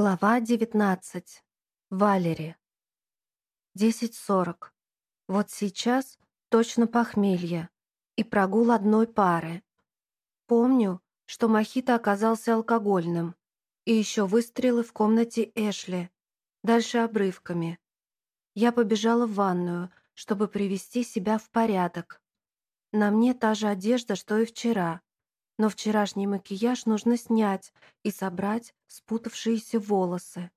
Глава 19. Валери. 10.40. Вот сейчас точно похмелье и прогул одной пары. Помню, что мохито оказался алкогольным, и еще выстрелы в комнате Эшли, дальше обрывками. Я побежала в ванную, чтобы привести себя в порядок. На мне та же одежда, что и вчера, но вчерашний макияж нужно снять и собрать спутавшиеся волосы.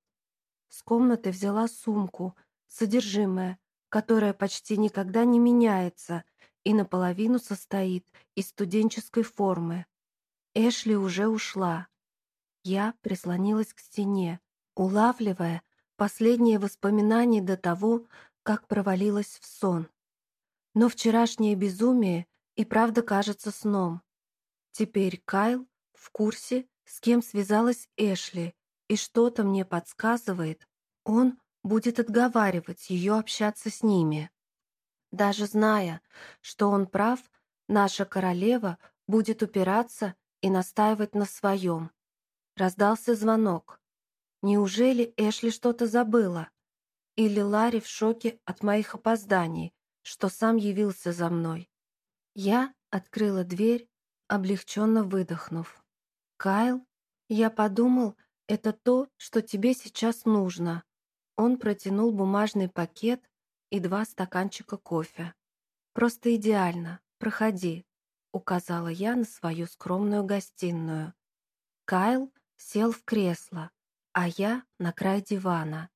С комнаты взяла сумку, содержимое, которое почти никогда не меняется и наполовину состоит из студенческой формы. Эшли уже ушла. Я прислонилась к стене, улавливая последние воспоминания до того, как провалилась в сон. Но вчерашнее безумие и правда кажется сном. Теперь Кайл в курсе, с кем связалась Эшли, и что-то мне подсказывает, он будет отговаривать ее общаться с ними. Даже зная, что он прав, наша королева будет упираться и настаивать на своем. Раздался звонок. Неужели Эшли что-то забыла? Или Ларри в шоке от моих опозданий, что сам явился за мной? Я открыла дверь облегченно выдохнув. «Кайл, я подумал, это то, что тебе сейчас нужно». Он протянул бумажный пакет и два стаканчика кофе. «Просто идеально. Проходи», — указала я на свою скромную гостиную. Кайл сел в кресло, а я на край дивана.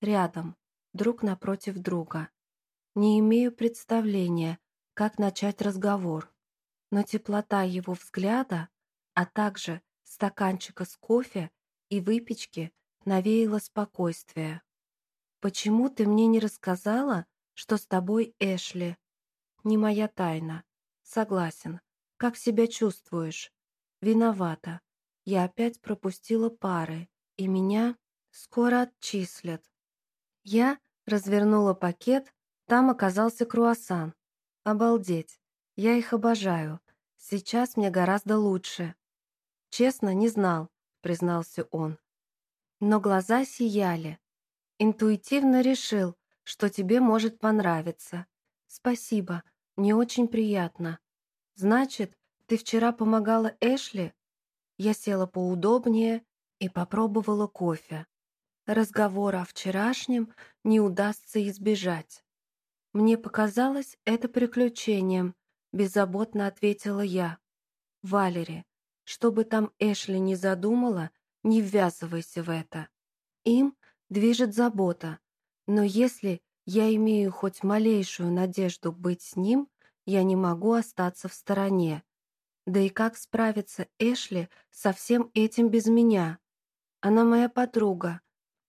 Рядом, друг напротив друга. Не имею представления, как начать разговор но теплота его взгляда, а также стаканчика с кофе и выпечки навеяла спокойствие. «Почему ты мне не рассказала, что с тобой Эшли?» «Не моя тайна. Согласен. Как себя чувствуешь?» «Виновата. Я опять пропустила пары, и меня скоро отчислят». Я развернула пакет, там оказался круассан. Обалдеть. Я их обожаю. Сейчас мне гораздо лучше. Честно, не знал, признался он. Но глаза сияли. Интуитивно решил, что тебе может понравиться. Спасибо, мне очень приятно. Значит, ты вчера помогала Эшли? Я села поудобнее и попробовала кофе. Разговора о вчерашнем не удастся избежать. Мне показалось это приключением, Беззаботно ответила я. «Валери, что бы там Эшли не задумала, не ввязывайся в это. Им движет забота, но если я имею хоть малейшую надежду быть с ним, я не могу остаться в стороне. Да и как справиться Эшли со всем этим без меня? Она моя подруга.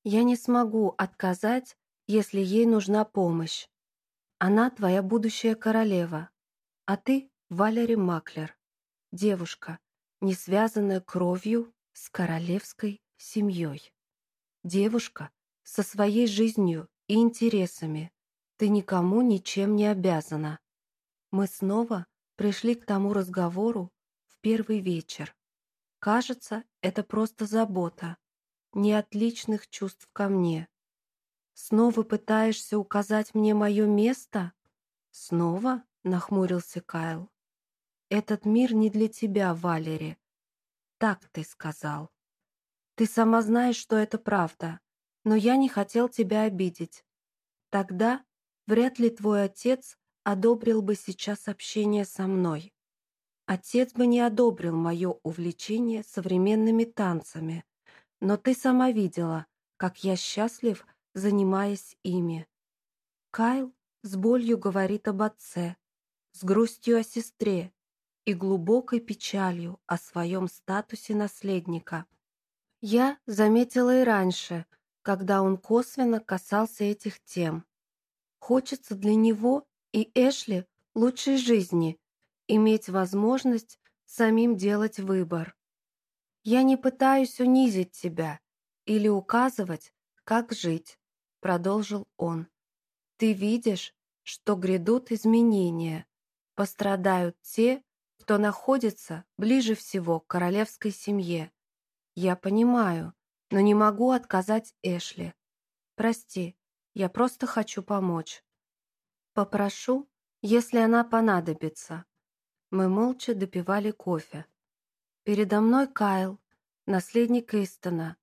Я не смогу отказать, если ей нужна помощь. Она твоя будущая королева. А ты Валери Маклер, девушка, не связанная кровью с королевской семьей. Девушка со своей жизнью и интересами. Ты никому ничем не обязана. Мы снова пришли к тому разговору в первый вечер. Кажется, это просто забота, не от чувств ко мне. Снова пытаешься указать мне мое место? Снова? Нахмурился Кайл. «Этот мир не для тебя, Валери. Так ты сказал. Ты сама знаешь, что это правда, но я не хотел тебя обидеть. Тогда вряд ли твой отец одобрил бы сейчас общение со мной. Отец бы не одобрил мое увлечение современными танцами, но ты сама видела, как я счастлив, занимаясь ими. Кайл с болью говорит об отце, с грустью о сестре и глубокой печалью о своем статусе наследника. Я заметила и раньше, когда он косвенно касался этих тем. Хочется для него и Эшли лучшей жизни, иметь возможность самим делать выбор. Я не пытаюсь унизить тебя или указывать, как жить, продолжил он. Ты видишь, что грядут изменения, Пострадают те, кто находится ближе всего к королевской семье. Я понимаю, но не могу отказать Эшли. Прости, я просто хочу помочь. Попрошу, если она понадобится. Мы молча допивали кофе. Передо мной Кайл, наследник Истона.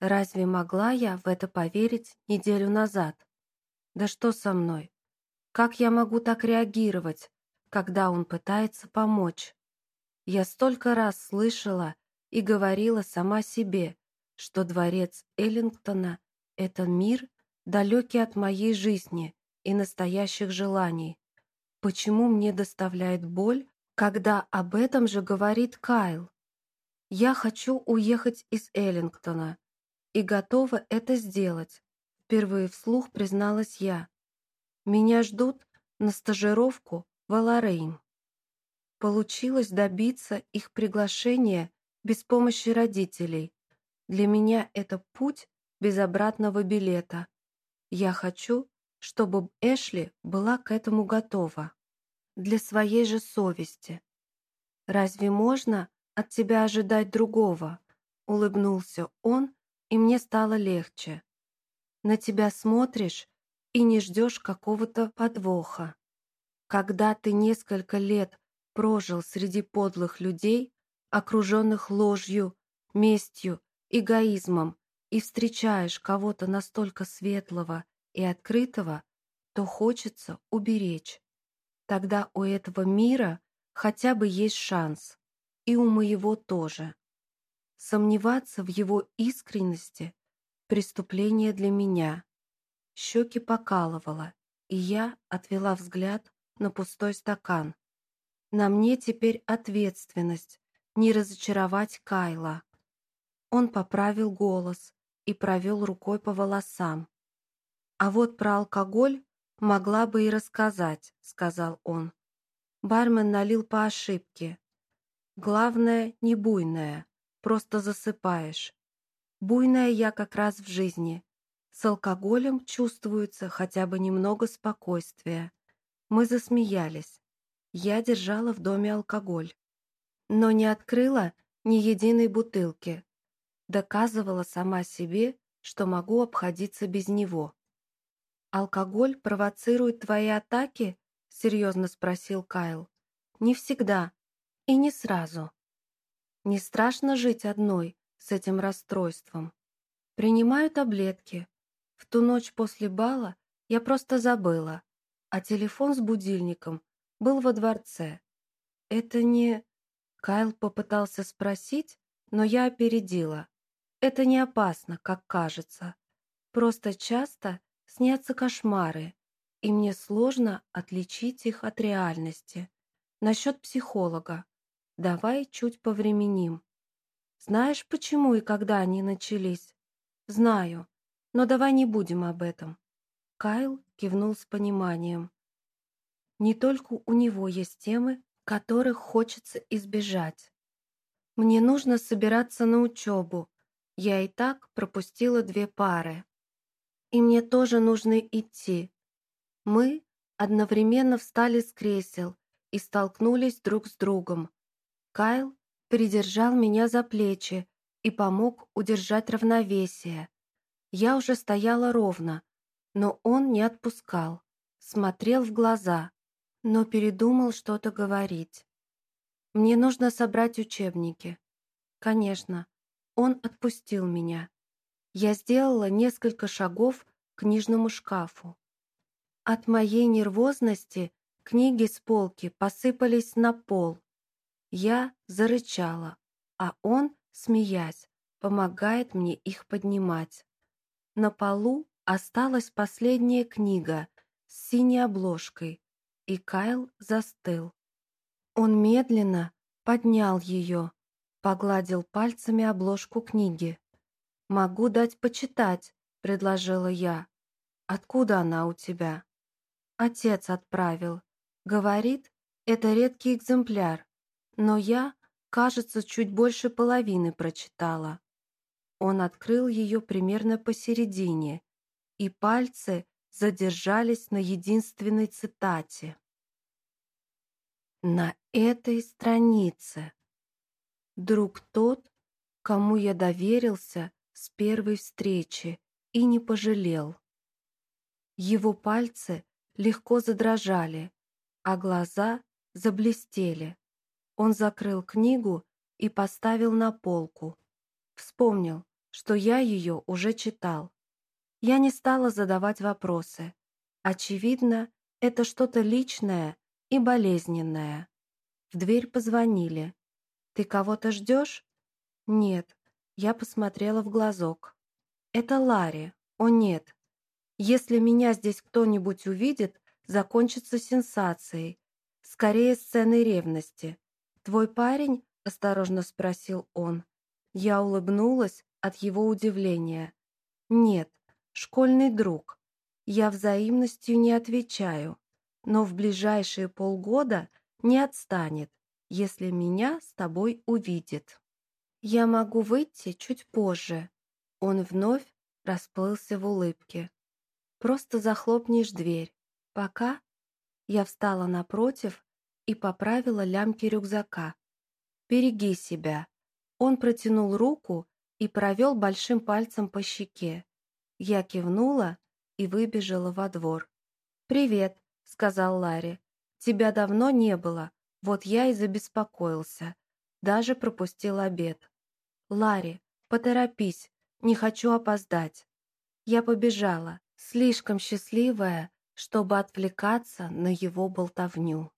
Разве могла я в это поверить неделю назад? Да что со мной? Как я могу так реагировать, когда он пытается помочь? Я столько раз слышала и говорила сама себе, что дворец Эллингтона — это мир, далекий от моей жизни и настоящих желаний. Почему мне доставляет боль, когда об этом же говорит Кайл? Я хочу уехать из Эллингтона и готова это сделать, впервые вслух призналась я. Меня ждут на стажировку в Аларейн. Получилось добиться их приглашения без помощи родителей. Для меня это путь без обратного билета. Я хочу, чтобы Эшли была к этому готова. Для своей же совести. «Разве можно от тебя ожидать другого?» Улыбнулся он, и мне стало легче. «На тебя смотришь и не ждешь какого-то подвоха. Когда ты несколько лет прожил среди подлых людей, окруженных ложью, местью, эгоизмом, и встречаешь кого-то настолько светлого и открытого, то хочется уберечь. Тогда у этого мира хотя бы есть шанс, и у моего тоже. Сомневаться в его искренности – преступление для меня. Щеки покалывало, и я отвела взгляд на пустой стакан. На мне теперь ответственность не разочаровать Кайла. Он поправил голос и провел рукой по волосам. «А вот про алкоголь могла бы и рассказать», — сказал он. Бармен налил по ошибке. «Главное, не буйная, просто засыпаешь. Буйная я как раз в жизни. С алкоголем чувствуется хотя бы немного спокойствия. Мы засмеялись. Я держала в доме алкоголь. Но не открыла ни единой бутылки. Доказывала сама себе, что могу обходиться без него. «Алкоголь провоцирует твои атаки?» — серьезно спросил Кайл. «Не всегда. И не сразу. Не страшно жить одной с этим расстройством. Принимаю таблетки. В ту ночь после бала я просто забыла, а телефон с будильником был во дворце. Это не... Кайл попытался спросить, но я опередила. Это не опасно, как кажется. Просто часто снятся кошмары, и мне сложно отличить их от реальности. Насчет психолога. Давай чуть повременим. Знаешь, почему и когда они начались? Знаю, но давай не будем об этом. Кайл кивнул с пониманием. Не только у него есть темы, которых хочется избежать. Мне нужно собираться на учебу, я и так пропустила две пары. И мне тоже нужно идти. Мы одновременно встали с кресел и столкнулись друг с другом. Кайл придержал меня за плечи и помог удержать равновесие. Я уже стояла ровно, но он не отпускал, смотрел в глаза, но передумал что-то говорить. Мне нужно собрать учебники. Конечно, он отпустил меня. Я сделала несколько шагов к книжному шкафу. От моей нервозности книги с полки посыпались на пол. Я зарычала, а он, смеясь, помогает мне их поднимать. На полу осталась последняя книга с синей обложкой, и Кайл застыл. Он медленно поднял ее, Погладил пальцами обложку книги. «Могу дать почитать», — предложила я. «Откуда она у тебя?» Отец отправил. Говорит, это редкий экземпляр, но я, кажется, чуть больше половины прочитала. Он открыл ее примерно посередине, и пальцы задержались на единственной цитате. На этой странице Друг тот, кому я доверился с первой встречи и не пожалел. Его пальцы легко задрожали, а глаза заблестели. Он закрыл книгу и поставил на полку. Вспомнил, что я ее уже читал. Я не стала задавать вопросы. Очевидно, это что-то личное и болезненное. В дверь позвонили. «Ты кого-то ждешь?» «Нет». Я посмотрела в глазок. «Это Ларри. О, нет. Если меня здесь кто-нибудь увидит, закончится сенсацией. Скорее, сценой ревности. Твой парень?» – осторожно спросил он. Я улыбнулась от его удивления. «Нет, школьный друг. Я взаимностью не отвечаю, но в ближайшие полгода не отстанет, если меня с тобой увидит. Я могу выйти чуть позже». Он вновь расплылся в улыбке. «Просто захлопнешь дверь. Пока...» Я встала напротив и поправила лямки рюкзака. «Береги себя». Он протянул руку и провел большим пальцем по щеке. Я кивнула и выбежала во двор. «Привет», — сказал Ларри. «Тебя давно не было, вот я и забеспокоился. Даже пропустил обед». «Ларри, поторопись, не хочу опоздать». Я побежала, слишком счастливая, чтобы отвлекаться на его болтовню.